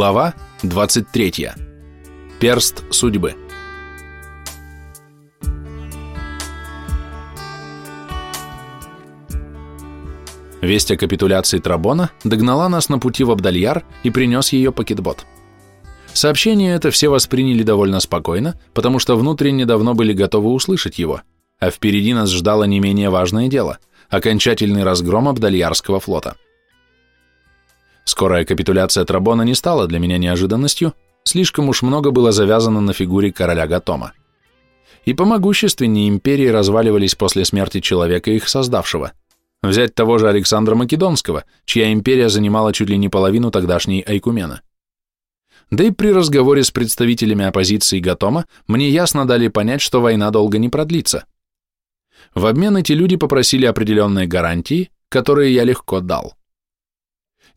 Глава 23. Перст судьбы. Весть о капитуляции Трабона догнала нас на пути в Абдальяр и принес ее пакетбот. Сообщение это все восприняли довольно спокойно, потому что внутренне давно были готовы услышать его, а впереди нас ждало не менее важное дело – окончательный разгром Абдальярского флота. Скорая капитуляция Трабона не стала для меня неожиданностью, слишком уж много было завязано на фигуре короля Гатома. И помогущественнее империи разваливались после смерти человека, их создавшего. Взять того же Александра Македонского, чья империя занимала чуть ли не половину тогдашней Айкумена. Да и при разговоре с представителями оппозиции Гатома мне ясно дали понять, что война долго не продлится. В обмен эти люди попросили определенные гарантии, которые я легко дал.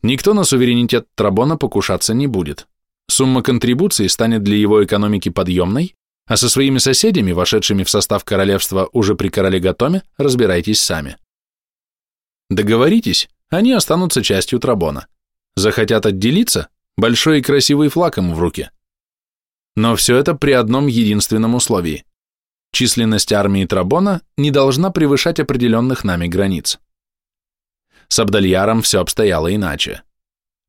Никто на суверенитет Трабона покушаться не будет. Сумма контрибуции станет для его экономики подъемной, а со своими соседями, вошедшими в состав королевства уже при короле Гатоме, разбирайтесь сами. Договоритесь, они останутся частью Трабона. Захотят отделиться, большой и красивый флаг им в руке. Но все это при одном единственном условии. Численность армии Трабона не должна превышать определенных нами границ. С Абдальяром все обстояло иначе.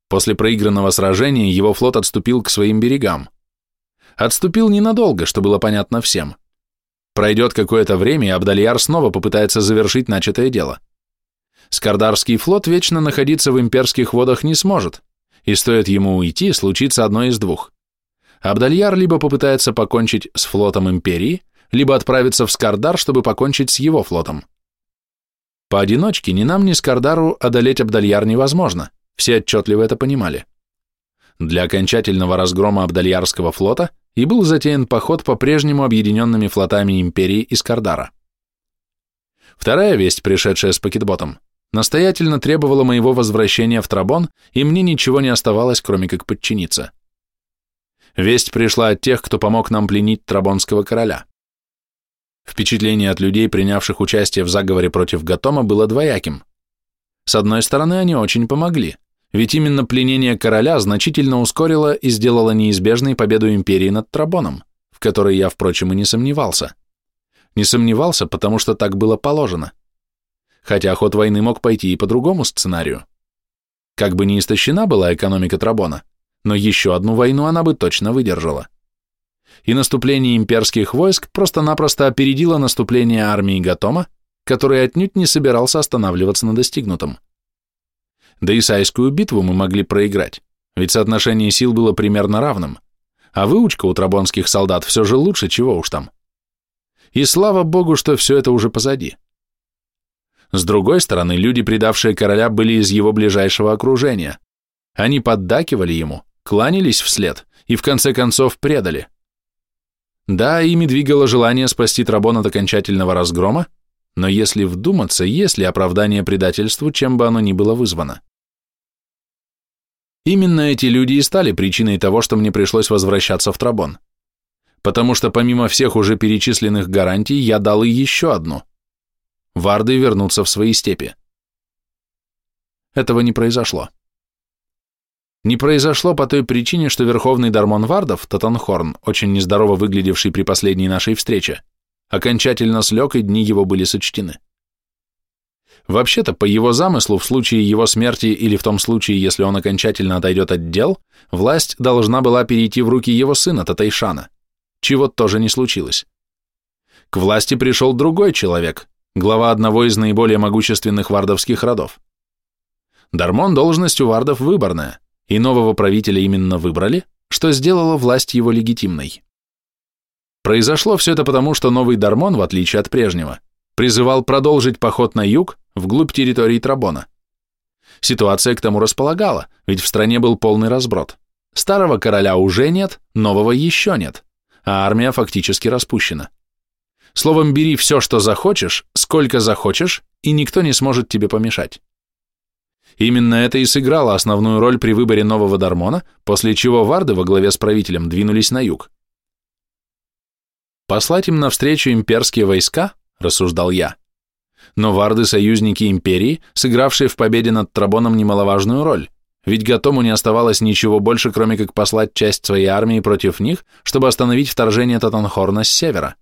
После проигранного сражения его флот отступил к своим берегам. Отступил ненадолго, что было понятно всем. Пройдет какое-то время, и Абдальяр снова попытается завершить начатое дело. Скардарский флот вечно находиться в имперских водах не сможет, и стоит ему уйти, случится одно из двух. Абдальяр либо попытается покончить с флотом империи, либо отправится в Скардар, чтобы покончить с его флотом. Поодиночке ни нам, ни Скардару одолеть Абдальяр невозможно, все отчетливо это понимали. Для окончательного разгрома Абдальярского флота и был затеян поход по-прежнему объединенными флотами Империи и Скардара. Вторая весть, пришедшая с пакетботом, настоятельно требовала моего возвращения в Трабон, и мне ничего не оставалось, кроме как подчиниться. Весть пришла от тех, кто помог нам пленить Трабонского короля. Впечатление от людей, принявших участие в заговоре против Гатома, было двояким. С одной стороны, они очень помогли, ведь именно пленение короля значительно ускорило и сделало неизбежной победу империи над Трабоном, в которой я, впрочем, и не сомневался. Не сомневался, потому что так было положено. Хотя ход войны мог пойти и по другому сценарию. Как бы ни истощена была экономика Трабона, но еще одну войну она бы точно выдержала и наступление имперских войск просто-напросто опередило наступление армии Гатома, который отнюдь не собирался останавливаться на достигнутом. Да и Сайскую битву мы могли проиграть, ведь соотношение сил было примерно равным, а выучка у трабонских солдат все же лучше, чего уж там. И слава богу, что все это уже позади. С другой стороны, люди, предавшие короля, были из его ближайшего окружения. Они поддакивали ему, кланялись вслед и в конце концов предали – да, ими двигало желание спасти Трабон от окончательного разгрома, но если вдуматься, есть ли оправдание предательству, чем бы оно ни было вызвано? Именно эти люди и стали причиной того, что мне пришлось возвращаться в Трабон. Потому что помимо всех уже перечисленных гарантий, я дал и еще одну. Варды вернутся в свои степи. Этого не произошло не произошло по той причине, что верховный Дармон Вардов, Татанхорн, очень нездорово выглядевший при последней нашей встрече, окончательно слег, и дни его были сочтены. Вообще-то, по его замыслу, в случае его смерти или в том случае, если он окончательно отойдет от дел, власть должна была перейти в руки его сына Татайшана, чего тоже не случилось. К власти пришел другой человек, глава одного из наиболее могущественных вардовских родов. Дармон должность у вардов выборная – и нового правителя именно выбрали, что сделало власть его легитимной. Произошло все это потому, что новый Дармон, в отличие от прежнего, призывал продолжить поход на юг, вглубь территории Трабона. Ситуация к тому располагала, ведь в стране был полный разброд. Старого короля уже нет, нового еще нет, а армия фактически распущена. Словом, бери все, что захочешь, сколько захочешь, и никто не сможет тебе помешать. Именно это и сыграло основную роль при выборе нового Дармона, после чего варды во главе с правителем двинулись на юг. Послать им навстречу имперские войска, рассуждал я. Но варды – союзники империи, сыгравшие в победе над Трабоном немаловажную роль, ведь Гатому не оставалось ничего больше, кроме как послать часть своей армии против них, чтобы остановить вторжение Татанхорна с севера.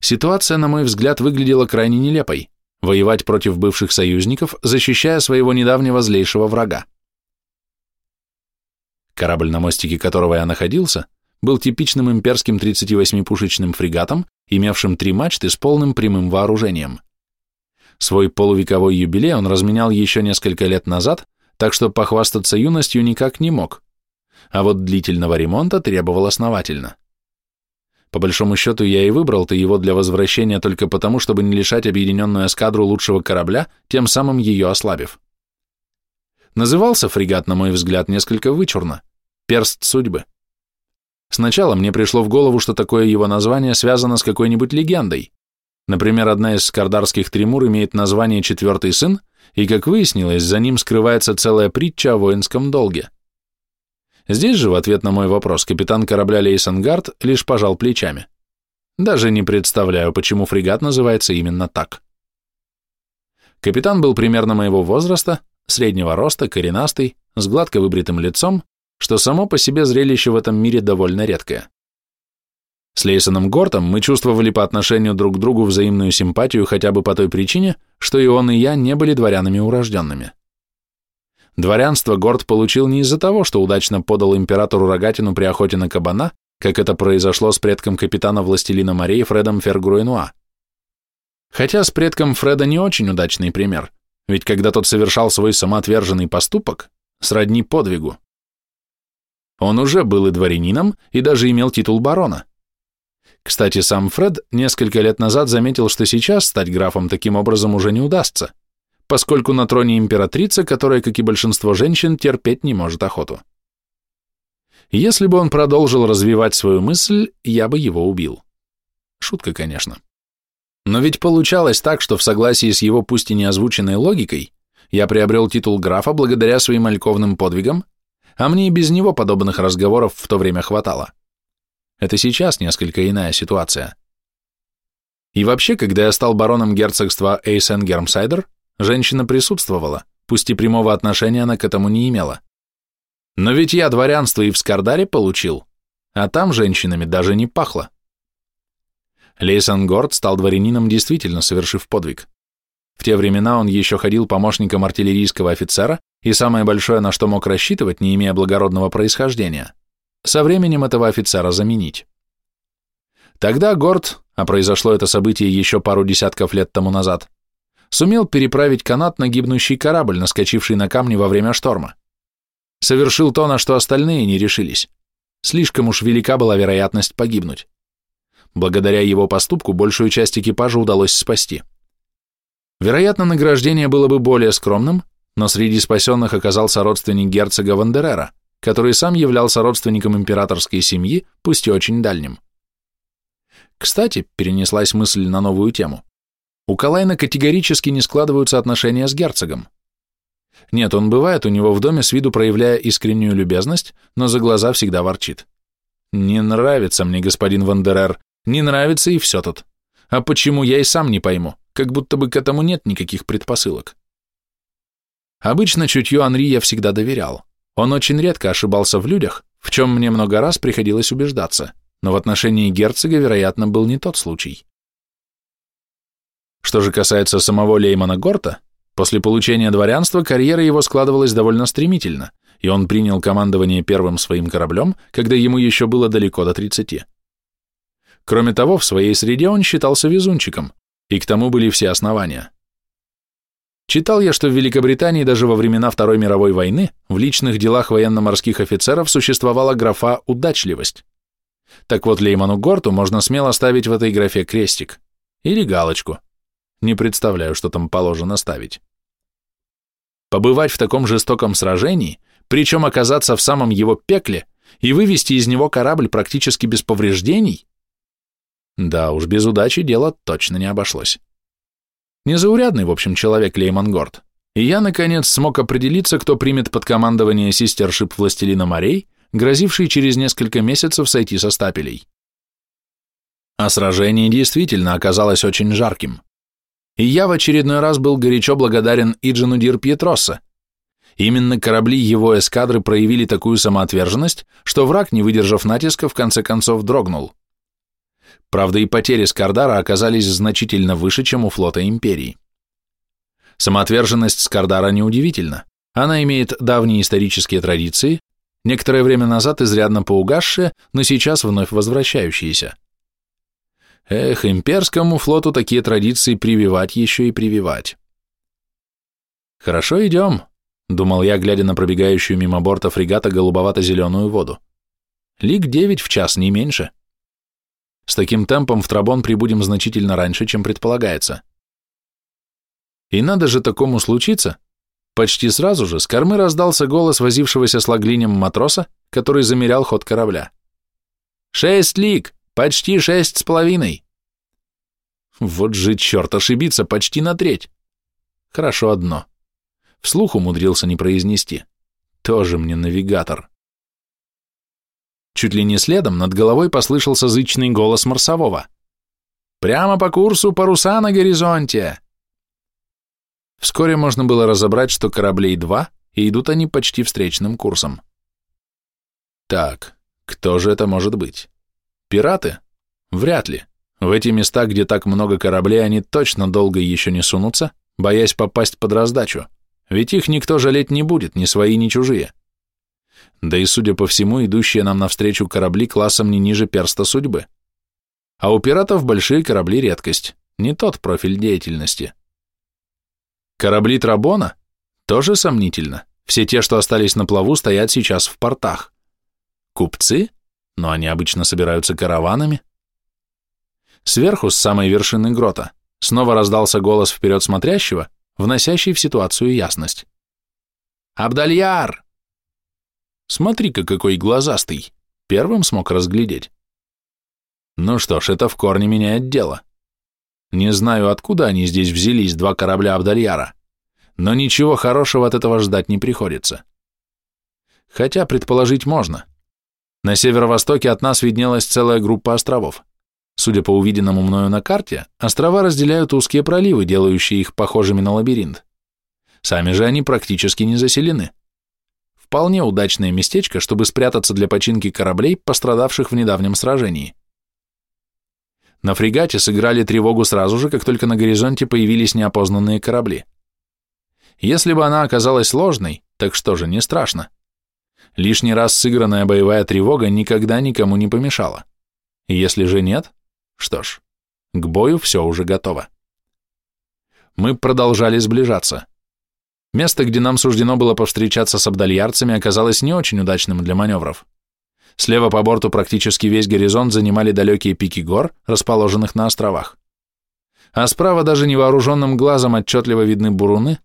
Ситуация, на мой взгляд, выглядела крайне нелепой – воевать против бывших союзников, защищая своего недавнего злейшего врага. Корабль, на мостике которого я находился, был типичным имперским 38-пушечным фрегатом, имевшим три мачты с полным прямым вооружением. Свой полувековой юбилей он разменял еще несколько лет назад, так что похвастаться юностью никак не мог, а вот длительного ремонта требовал основательно. По большому счету я и выбрал-то его для возвращения только потому, чтобы не лишать объединенную эскадру лучшего корабля, тем самым ее ослабив. Назывался фрегат, на мой взгляд, несколько вычурно – «Перст судьбы». Сначала мне пришло в голову, что такое его название связано с какой-нибудь легендой. Например, одна из скардарских тримур имеет название «Четвертый сын», и, как выяснилось, за ним скрывается целая притча о воинском долге. Здесь же, в ответ на мой вопрос, капитан корабля Лейсенгард лишь пожал плечами. Даже не представляю, почему фрегат называется именно так. Капитан был примерно моего возраста, среднего роста, коренастый, с гладко выбритым лицом, что само по себе зрелище в этом мире довольно редкое. С Лейсоном Гортом мы чувствовали по отношению друг к другу взаимную симпатию хотя бы по той причине, что и он, и я не были дворянами урожденными. Дворянство Горд получил не из-за того, что удачно подал императору рогатину при охоте на кабана, как это произошло с предком капитана Властелина морей Фредом Фергруэнуа. Хотя с предком Фреда не очень удачный пример, ведь когда тот совершал свой самоотверженный поступок, сродни подвигу. Он уже был и дворянином, и даже имел титул барона. Кстати, сам Фред несколько лет назад заметил, что сейчас стать графом таким образом уже не удастся, поскольку на троне императрица, которая, как и большинство женщин, терпеть не может охоту. Если бы он продолжил развивать свою мысль, я бы его убил. Шутка, конечно. Но ведь получалось так, что в согласии с его пусть и не озвученной логикой, я приобрел титул графа благодаря своим альковным подвигам, а мне и без него подобных разговоров в то время хватало. Это сейчас несколько иная ситуация. И вообще, когда я стал бароном герцогства Эйсен-Гермсайдер, Женщина присутствовала, пусть и прямого отношения она к этому не имела. Но ведь я дворянство и в Скардаре получил, а там женщинами даже не пахло. Лейсон Горд стал дворянином, действительно совершив подвиг. В те времена он еще ходил помощником артиллерийского офицера, и самое большое, на что мог рассчитывать, не имея благородного происхождения, со временем этого офицера заменить. Тогда Горд, а произошло это событие еще пару десятков лет тому назад, сумел переправить канат на гибнущий корабль, наскочивший на камни во время шторма. Совершил то, на что остальные не решились. Слишком уж велика была вероятность погибнуть. Благодаря его поступку большую часть экипажа удалось спасти. Вероятно, награждение было бы более скромным, но среди спасенных оказался родственник герцога Вандерера, который сам являлся родственником императорской семьи, пусть и очень дальним. Кстати, перенеслась мысль на новую тему. У Калайна категорически не складываются отношения с герцогом. Нет, он бывает у него в доме с виду проявляя искреннюю любезность, но за глаза всегда ворчит. Не нравится мне господин Вандерер, не нравится и все тут. А почему, я и сам не пойму, как будто бы к этому нет никаких предпосылок. Обычно чутью Анри я всегда доверял. Он очень редко ошибался в людях, в чем мне много раз приходилось убеждаться, но в отношении герцога, вероятно, был не тот случай. Что же касается самого Леймана Горта, после получения дворянства карьера его складывалась довольно стремительно, и он принял командование первым своим кораблем, когда ему еще было далеко до 30. Кроме того, в своей среде он считался везунчиком, и к тому были все основания. Читал я, что в Великобритании даже во времена Второй мировой войны в личных делах военно-морских офицеров существовала графа «удачливость». Так вот, Лейману Горту можно смело ставить в этой графе крестик или галочку – не представляю, что там положено ставить. Побывать в таком жестоком сражении, причем оказаться в самом его пекле и вывести из него корабль практически без повреждений? Да уж, без удачи дело точно не обошлось. Незаурядный, в общем, человек Лейман Горд. И я, наконец, смог определиться, кто примет под командование систершип Властелина морей, грозивший через несколько месяцев сойти со стапелей. А сражение действительно оказалось очень жарким и я в очередной раз был горячо благодарен Иджину Дир Пьетроса. Именно корабли его эскадры проявили такую самоотверженность, что враг, не выдержав натиска, в конце концов дрогнул. Правда, и потери Скардара оказались значительно выше, чем у флота Империи. Самоотверженность Скардара неудивительна. Она имеет давние исторические традиции, некоторое время назад изрядно поугасшие, но сейчас вновь возвращающиеся. Эх, имперскому флоту такие традиции прививать еще и прививать. Хорошо, идем, думал я, глядя на пробегающую мимо борта фрегата голубовато-зеленую воду. Лик 9 в час, не меньше. С таким темпом в Трабон прибудем значительно раньше, чем предполагается. И надо же такому случиться. Почти сразу же с кормы раздался голос возившегося с лаглинем матроса, который замерял ход корабля. «Шесть лик! Почти шесть с половиной!» Вот же черт, ошибиться почти на треть. Хорошо одно. Вслух умудрился не произнести. Тоже мне навигатор. Чуть ли не следом над головой послышался зычный голос Марсового. «Прямо по курсу паруса на горизонте!» Вскоре можно было разобрать, что кораблей два, и идут они почти встречным курсом. Так, кто же это может быть? Пираты? Вряд ли. В эти места, где так много кораблей, они точно долго еще не сунутся, боясь попасть под раздачу, ведь их никто жалеть не будет, ни свои, ни чужие. Да и, судя по всему, идущие нам навстречу корабли классом не ниже перста судьбы. А у пиратов большие корабли редкость, не тот профиль деятельности. Корабли Трабона? Тоже сомнительно. Все те, что остались на плаву, стоят сейчас в портах. Купцы? Но они обычно собираются караванами. Сверху, с самой вершины грота, снова раздался голос вперед смотрящего, вносящий в ситуацию ясность. «Абдальяр!» Смотри-ка, какой глазастый. Первым смог разглядеть. Ну что ж, это в корне меняет дело. Не знаю, откуда они здесь взялись, два корабля Абдальяра, но ничего хорошего от этого ждать не приходится. Хотя предположить можно. На северо-востоке от нас виднелась целая группа островов. Судя по увиденному мною на карте, острова разделяют узкие проливы, делающие их похожими на лабиринт. Сами же они практически не заселены. Вполне удачное местечко, чтобы спрятаться для починки кораблей, пострадавших в недавнем сражении. На фрегате сыграли тревогу сразу же, как только на горизонте появились неопознанные корабли. Если бы она оказалась ложной, так что же, не страшно. Лишний раз сыгранная боевая тревога никогда никому не помешала. Если же нет, что ж, к бою все уже готово. Мы продолжали сближаться. Место, где нам суждено было повстречаться с абдальярцами, оказалось не очень удачным для маневров. Слева по борту практически весь горизонт занимали далекие пики гор, расположенных на островах. А справа даже невооруженным глазом отчетливо видны буруны,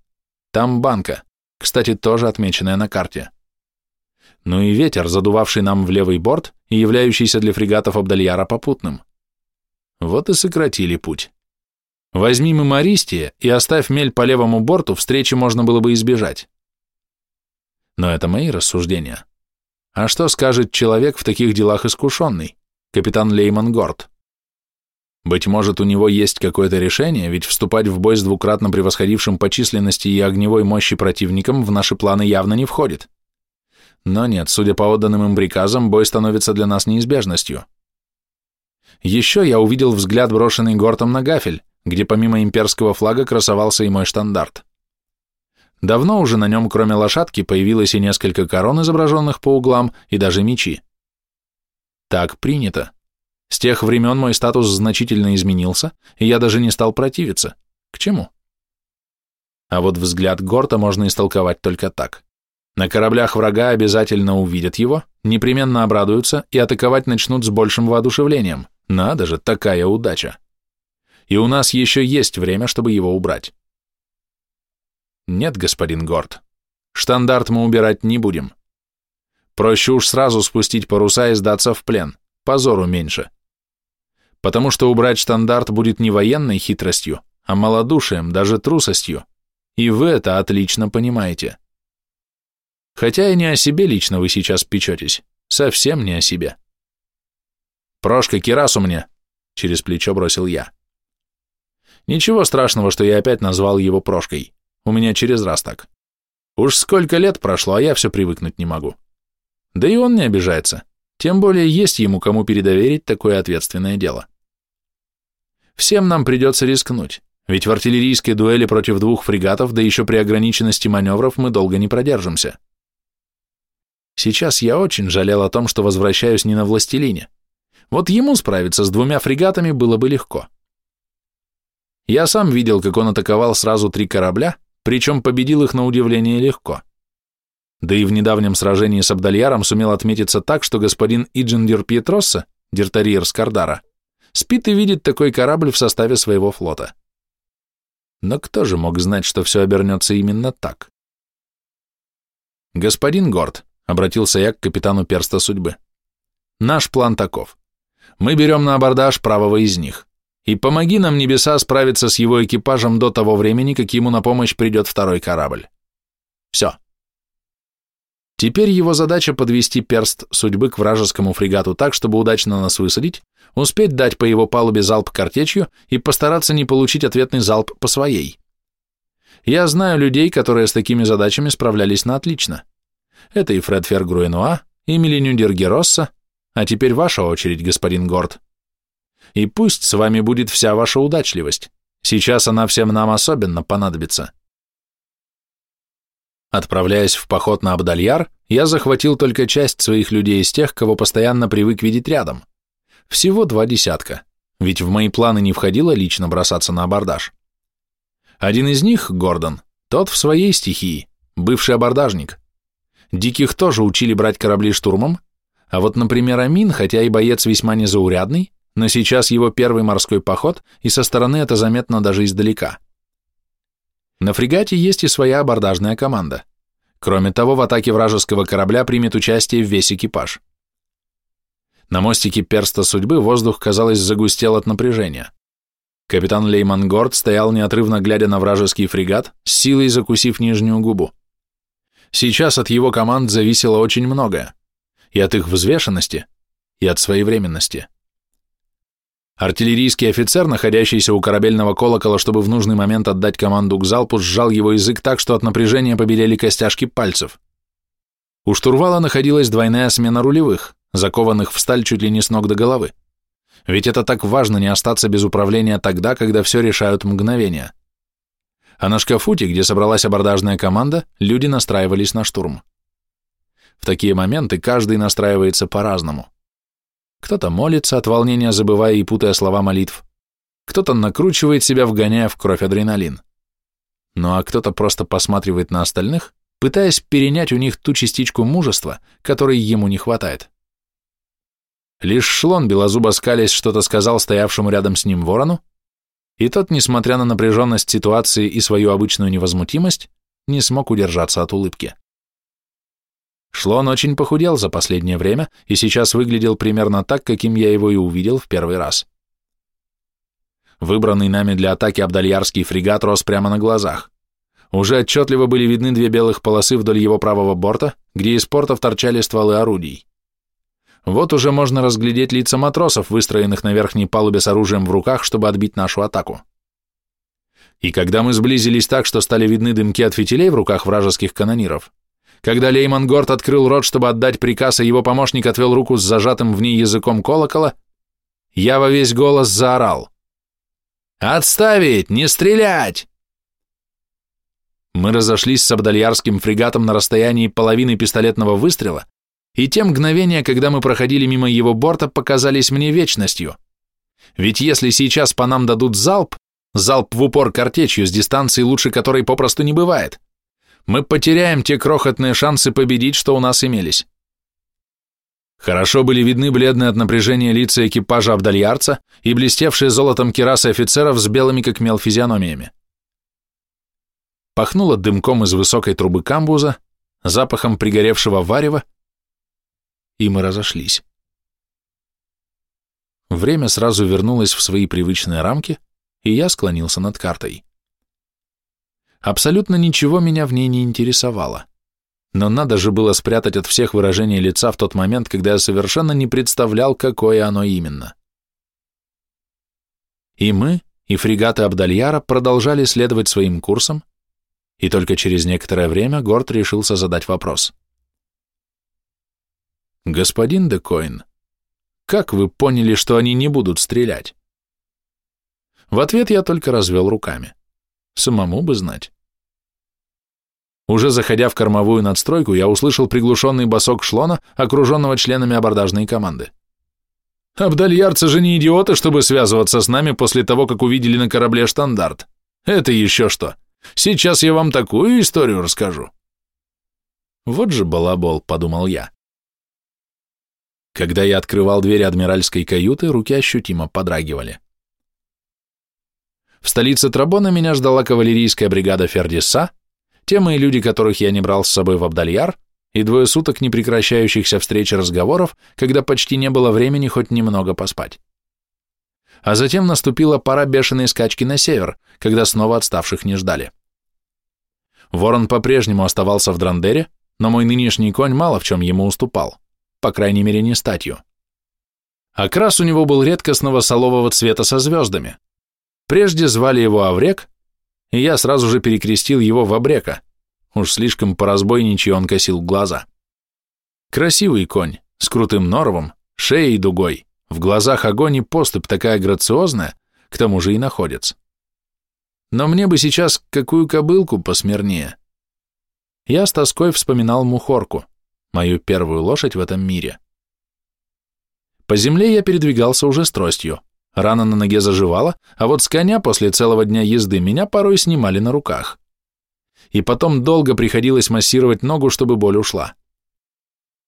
там банка, кстати, тоже отмеченная на карте. Ну и ветер, задувавший нам в левый борт и являющийся для фрегатов Абдальяра попутным. Вот и сократили путь. Возьми мы Мористия и оставь мель по левому борту, встречи можно было бы избежать. Но это мои рассуждения. А что скажет человек в таких делах искушенный, капитан Лейман Горд? Быть может, у него есть какое-то решение, ведь вступать в бой с двукратно превосходившим по численности и огневой мощи противником в наши планы явно не входит. Но нет, судя по отданным им приказам, бой становится для нас неизбежностью. Еще я увидел взгляд, брошенный Гортом на гафель, где помимо имперского флага красовался и мой штандарт. Давно уже на нем, кроме лошадки, появилось и несколько корон, изображенных по углам, и даже мечи. Так принято. С тех времен мой статус значительно изменился, и я даже не стал противиться. К чему? А вот взгляд Горта можно истолковать только так. На кораблях врага обязательно увидят его, непременно обрадуются и атаковать начнут с большим воодушевлением. Надо же, такая удача. И у нас еще есть время, чтобы его убрать. Нет, господин Горд, штандарт мы убирать не будем. Проще уж сразу спустить паруса и сдаться в плен, позору меньше. Потому что убрать штандарт будет не военной хитростью, а малодушием, даже трусостью. И вы это отлично понимаете. Хотя и не о себе лично вы сейчас печетесь, совсем не о себе. «Прошка, кирасу мне!» — через плечо бросил я. Ничего страшного, что я опять назвал его Прошкой. У меня через раз так. Уж сколько лет прошло, а я все привыкнуть не могу. Да и он не обижается, тем более есть ему кому передоверить такое ответственное дело. Всем нам придется рискнуть, ведь в артиллерийской дуэли против двух фрегатов, да еще при ограниченности маневров, мы долго не продержимся. Сейчас я очень жалел о том, что возвращаюсь не на властелине. Вот ему справиться с двумя фрегатами было бы легко. Я сам видел, как он атаковал сразу три корабля, причем победил их на удивление легко. Да и в недавнем сражении с Абдальяром сумел отметиться так, что господин Иджендир Пьетросса, диртариер Скардара, спит и видит такой корабль в составе своего флота. Но кто же мог знать, что все обернется именно так? «Господин Горд», — обратился я к капитану Перста Судьбы, — «наш план таков. Мы берем на абордаж правого из них. И помоги нам, небеса, справиться с его экипажем до того времени, как ему на помощь придет второй корабль. Все». Теперь его задача подвести перст судьбы к вражескому фрегату так, чтобы удачно нас высадить, успеть дать по его палубе залп картечью и постараться не получить ответный залп по своей. Я знаю людей, которые с такими задачами справлялись на отлично. Это и Фред Фергруэнуа, и Миллинюдер Геросса, а теперь ваша очередь, господин Горд. И пусть с вами будет вся ваша удачливость. Сейчас она всем нам особенно понадобится. Отправляясь в поход на Абдальяр, я захватил только часть своих людей из тех, кого постоянно привык видеть рядом. Всего два десятка, ведь в мои планы не входило лично бросаться на абордаж. Один из них, Гордон, тот в своей стихии, бывший абордажник. Диких тоже учили брать корабли штурмом, а вот, например, Амин, хотя и боец весьма незаурядный, но сейчас его первый морской поход, и со стороны это заметно даже издалека. На фрегате есть и своя абордажная команда. Кроме того, в атаке вражеского корабля примет участие весь экипаж. На мостике перста судьбы воздух, казалось, загустел от напряжения. Капитан Лейман Горд стоял неотрывно глядя на вражеский фрегат, с силой закусив нижнюю губу. Сейчас от его команд зависело очень многое. И от их взвешенности, и от своевременности. Артиллерийский офицер, находящийся у корабельного колокола, чтобы в нужный момент отдать команду к залпу, сжал его язык так, что от напряжения побелели костяшки пальцев. У штурвала находилась двойная смена рулевых, закованных в сталь чуть ли не с ног до головы. Ведь это так важно не остаться без управления тогда, когда все решают мгновения. А на шкафуте, где собралась абордажная команда, люди настраивались на штурм. В такие моменты каждый настраивается по-разному. Кто-то молится от волнения, забывая и путая слова молитв. Кто-то накручивает себя, вгоняя в кровь адреналин. Ну а кто-то просто посматривает на остальных, пытаясь перенять у них ту частичку мужества, которой ему не хватает. Лишь шлон белозубо скалясь что-то сказал стоявшему рядом с ним ворону, и тот, несмотря на напряженность ситуации и свою обычную невозмутимость, не смог удержаться от улыбки. Шлон очень похудел за последнее время и сейчас выглядел примерно так, каким я его и увидел в первый раз. Выбранный нами для атаки Абдальярский фрегат рос прямо на глазах. Уже отчетливо были видны две белых полосы вдоль его правого борта, где из портов торчали стволы орудий. Вот уже можно разглядеть лица матросов, выстроенных на верхней палубе с оружием в руках, чтобы отбить нашу атаку. И когда мы сблизились так, что стали видны дымки от фитилей в руках вражеских канониров, когда Лейман Горд открыл рот, чтобы отдать приказ, а его помощник отвел руку с зажатым в ней языком колокола, я во весь голос заорал. «Отставить! Не стрелять!» Мы разошлись с Абдальярским фрегатом на расстоянии половины пистолетного выстрела, и те мгновения, когда мы проходили мимо его борта, показались мне вечностью. Ведь если сейчас по нам дадут залп, залп в упор картечью с дистанции лучше которой попросту не бывает, мы потеряем те крохотные шансы победить, что у нас имелись. Хорошо были видны бледные от напряжения лица экипажа Абдальярца и блестевшие золотом керасы офицеров с белыми как мел физиономиями. Пахнуло дымком из высокой трубы камбуза, запахом пригоревшего варева, и мы разошлись. Время сразу вернулось в свои привычные рамки, и я склонился над картой. Абсолютно ничего меня в ней не интересовало. Но надо же было спрятать от всех выражение лица в тот момент, когда я совершенно не представлял, какое оно именно. И мы, и фрегаты Абдальяра продолжали следовать своим курсом, и только через некоторое время Горд решился задать вопрос. «Господин Декоин, как вы поняли, что они не будут стрелять?» В ответ я только развел руками. Самому бы знать. Уже заходя в кормовую надстройку, я услышал приглушенный босок шлона, окруженного членами абордажной команды. Абдальярцы же не идиоты, чтобы связываться с нами после того, как увидели на корабле штандарт. Это еще что? Сейчас я вам такую историю расскажу. Вот же балабол, подумал я. Когда я открывал двери адмиральской каюты, руки ощутимо подрагивали. В столице Трабона меня ждала кавалерийская бригада Фердиса, те мои люди, которых я не брал с собой в Абдальяр, и двое суток непрекращающихся встреч и разговоров, когда почти не было времени хоть немного поспать. А затем наступила пора бешеной скачки на север, когда снова отставших не ждали. Ворон по-прежнему оставался в Драндере, но мой нынешний конь мало в чем ему уступал, по крайней мере не статью. Окрас у него был редкостного солового цвета со звездами. Прежде звали его Аврек, и я сразу же перекрестил его в Абрека. Уж слишком по-разбойничьи он косил глаза. Красивый конь, с крутым норовом, шеей дугой, в глазах огонь и поступь такая грациозная, к тому же и находится. Но мне бы сейчас какую кобылку посмирнее. Я с тоской вспоминал Мухорку, мою первую лошадь в этом мире. По земле я передвигался уже с тростью. Рана на ноге заживала, а вот с коня после целого дня езды меня порой снимали на руках. И потом долго приходилось массировать ногу, чтобы боль ушла.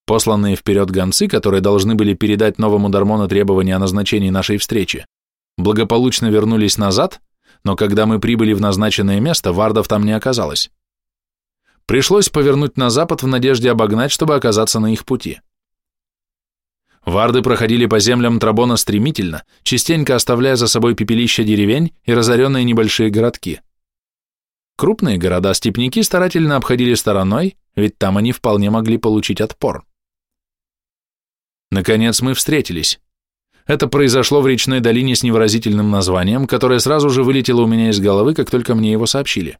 Посланные вперед гонцы, которые должны были передать новому Дармону требования о назначении нашей встречи, благополучно вернулись назад, но когда мы прибыли в назначенное место, вардов там не оказалось. Пришлось повернуть на запад в надежде обогнать, чтобы оказаться на их пути. Варды проходили по землям Трабона стремительно, частенько оставляя за собой пепелища деревень и разоренные небольшие городки. Крупные города-степняки старательно обходили стороной, ведь там они вполне могли получить отпор. Наконец мы встретились. Это произошло в речной долине с невыразительным названием, которое сразу же вылетело у меня из головы, как только мне его сообщили.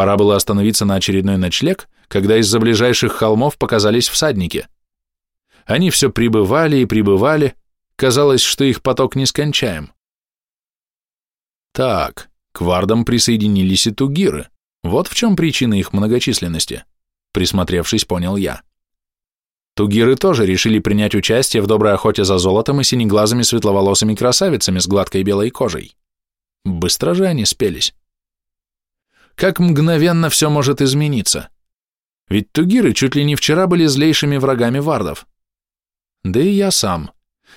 Пора было остановиться на очередной ночлег, когда из-за ближайших холмов показались всадники – они все прибывали и прибывали, казалось, что их поток нескончаем. Так, к вардам присоединились и тугиры. Вот в чем причина их многочисленности. Присмотревшись, понял я. Тугиры тоже решили принять участие в доброй охоте за золотом и синеглазыми светловолосыми красавицами с гладкой белой кожей. Быстро же они спелись. Как мгновенно все может измениться. Ведь тугиры чуть ли не вчера были злейшими врагами вардов. Да и я сам.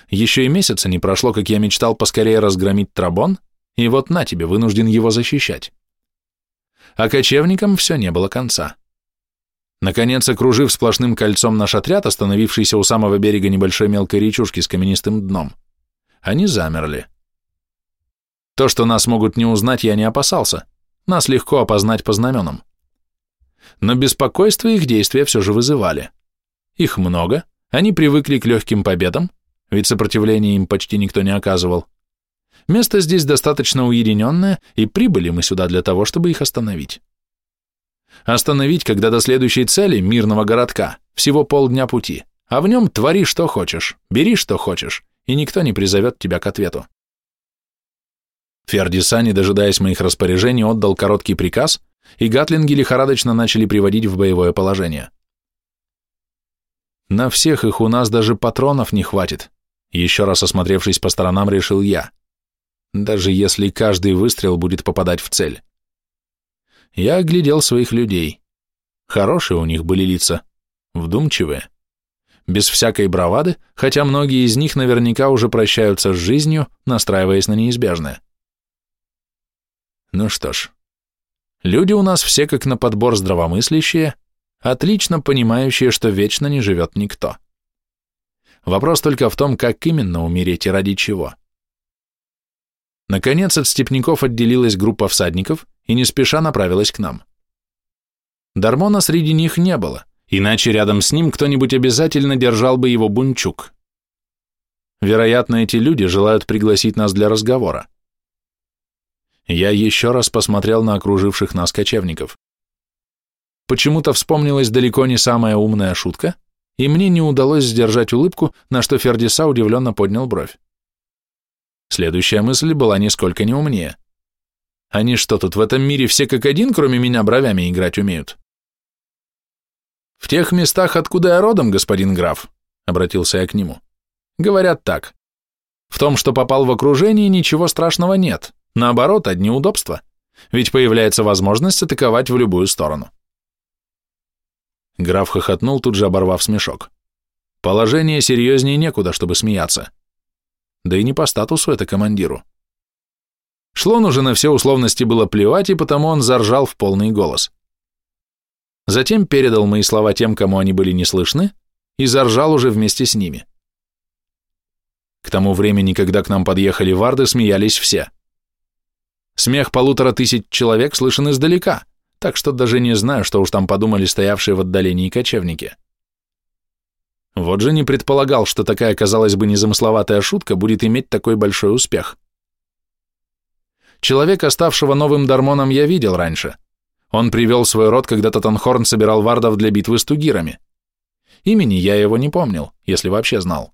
Еще и месяца не прошло, как я мечтал поскорее разгромить Трабон, и вот на тебе вынужден его защищать. А кочевникам все не было конца. Наконец, окружив сплошным кольцом наш отряд, остановившийся у самого берега небольшой мелкой речушки с каменистым дном, они замерли. То, что нас могут не узнать, я не опасался. Нас легко опознать по знаменам. Но беспокойство их действия все же вызывали. Их много, они привыкли к легким победам, ведь сопротивления им почти никто не оказывал. Место здесь достаточно уединенное, и прибыли мы сюда для того, чтобы их остановить. Остановить, когда до следующей цели, мирного городка, всего полдня пути, а в нем твори что хочешь, бери что хочешь, и никто не призовет тебя к ответу. Фердиса, не дожидаясь моих распоряжений, отдал короткий приказ, и гатлинги лихорадочно начали приводить в боевое положение. На всех их у нас даже патронов не хватит. Еще раз осмотревшись по сторонам, решил я. Даже если каждый выстрел будет попадать в цель. Я оглядел своих людей. Хорошие у них были лица, вдумчивые. Без всякой бравады, хотя многие из них наверняка уже прощаются с жизнью, настраиваясь на неизбежное. Ну что ж, люди у нас все как на подбор здравомыслящие, отлично понимающие, что вечно не живет никто. Вопрос только в том, как именно умереть и ради чего. Наконец от степняков отделилась группа всадников и не спеша направилась к нам. Дармона среди них не было, иначе рядом с ним кто-нибудь обязательно держал бы его бунчук. Вероятно, эти люди желают пригласить нас для разговора. Я еще раз посмотрел на окруживших нас кочевников. Почему-то вспомнилась далеко не самая умная шутка, и мне не удалось сдержать улыбку, на что Фердиса удивленно поднял бровь. Следующая мысль была нисколько не умнее. Они что тут в этом мире все как один, кроме меня, бровями играть умеют? В тех местах, откуда я родом, господин граф, обратился я к нему, говорят так. В том, что попал в окружение, ничего страшного нет. Наоборот, одни удобства. Ведь появляется возможность атаковать в любую сторону. Граф хохотнул, тут же оборвав смешок. Положение серьезнее некуда, чтобы смеяться. Да и не по статусу это командиру. Шлон уже на все условности было плевать, и потому он заржал в полный голос. Затем передал мои слова тем, кому они были не слышны, и заржал уже вместе с ними. К тому времени, когда к нам подъехали варды, смеялись все. Смех полутора тысяч человек слышен издалека, так что даже не знаю, что уж там подумали стоявшие в отдалении кочевники. Вот же не предполагал, что такая, казалось бы, незамысловатая шутка будет иметь такой большой успех. Человека, ставшего новым Дармоном, я видел раньше. Он привел свой род, когда Татанхорн собирал вардов для битвы с тугирами. Имени я его не помнил, если вообще знал.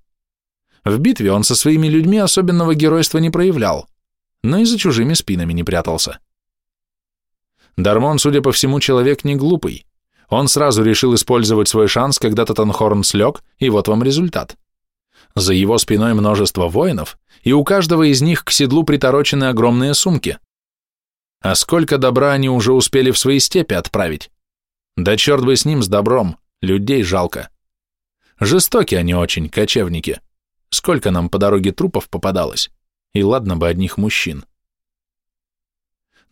В битве он со своими людьми особенного геройства не проявлял, но и за чужими спинами не прятался. Дармон, судя по всему, человек не глупый. Он сразу решил использовать свой шанс, когда Татанхорн слег, и вот вам результат. За его спиной множество воинов, и у каждого из них к седлу приторочены огромные сумки. А сколько добра они уже успели в свои степи отправить? Да черт бы с ним, с добром, людей жалко. Жестоки они очень, кочевники. Сколько нам по дороге трупов попадалось? И ладно бы одних мужчин.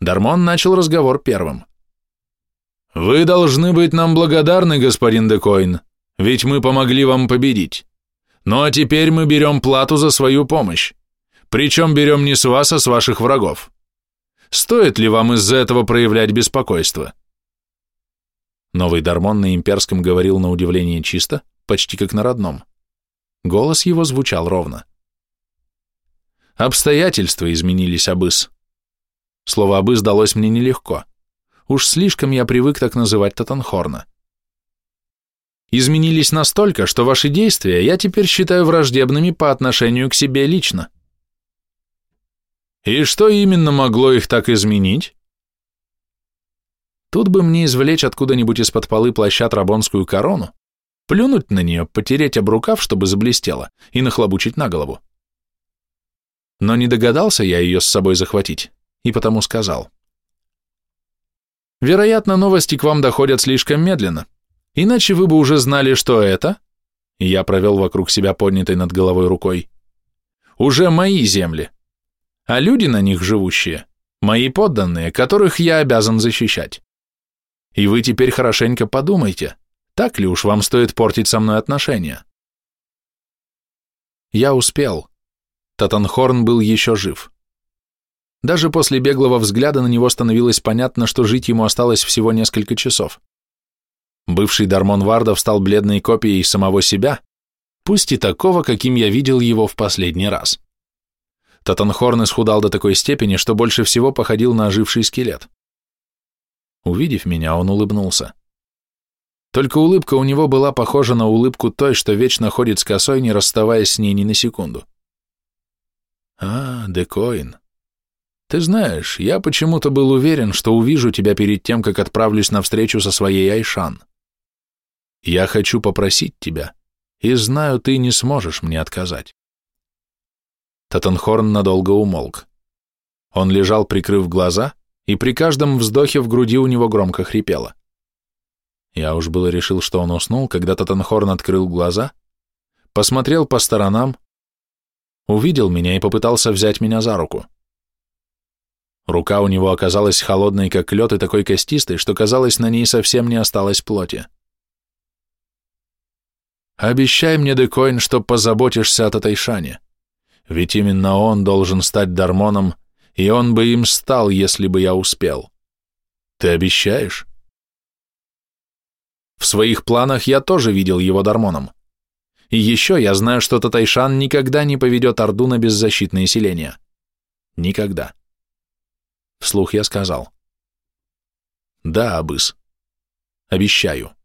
Дармон начал разговор первым. «Вы должны быть нам благодарны, господин Декоин, ведь мы помогли вам победить. Ну а теперь мы берем плату за свою помощь. Причем берем не с вас, а с ваших врагов. Стоит ли вам из-за этого проявлять беспокойство?» Новый Дармон на имперском говорил на удивление чисто, почти как на родном. Голос его звучал ровно. Обстоятельства изменились, Абыс. Слово «абыс» далось мне нелегко. Уж слишком я привык так называть Татанхорна. Изменились настолько, что ваши действия я теперь считаю враждебными по отношению к себе лично. И что именно могло их так изменить? Тут бы мне извлечь откуда-нибудь из-под полы плаща трабонскую корону, плюнуть на нее, потереть об рукав, чтобы заблестело, и нахлобучить на голову. Но не догадался я ее с собой захватить и потому сказал. Вероятно, новости к вам доходят слишком медленно, иначе вы бы уже знали, что это, я провел вокруг себя поднятой над головой рукой, уже мои земли, а люди на них живущие, мои подданные, которых я обязан защищать. И вы теперь хорошенько подумайте, так ли уж вам стоит портить со мной отношения? Я успел. Татанхорн был еще жив. Даже после беглого взгляда на него становилось понятно, что жить ему осталось всего несколько часов. Бывший Дармон Вардов стал бледной копией самого себя, пусть и такого, каким я видел его в последний раз. Татанхорн исхудал до такой степени, что больше всего походил на оживший скелет. Увидев меня, он улыбнулся. Только улыбка у него была похожа на улыбку той, что вечно ходит с косой, не расставаясь с ней ни на секунду. «А, Декоин», ты знаешь, я почему-то был уверен, что увижу тебя перед тем, как отправлюсь на встречу со своей Айшан. Я хочу попросить тебя, и знаю, ты не сможешь мне отказать. Татанхорн надолго умолк. Он лежал, прикрыв глаза, и при каждом вздохе в груди у него громко хрипело. Я уж было решил, что он уснул, когда Татанхорн открыл глаза, посмотрел по сторонам, увидел меня и попытался взять меня за руку. Рука у него оказалась холодной, как лед, и такой костистой, что, казалось, на ней совсем не осталось плоти. «Обещай мне, Декоин, что позаботишься о Татайшане, ведь именно он должен стать Дармоном, и он бы им стал, если бы я успел. Ты обещаешь?» В своих планах я тоже видел его Дармоном. И еще я знаю, что Татайшан никогда не поведет Орду на беззащитные селения. Никогда. Вслух я сказал. Да, Абыс. Обещаю.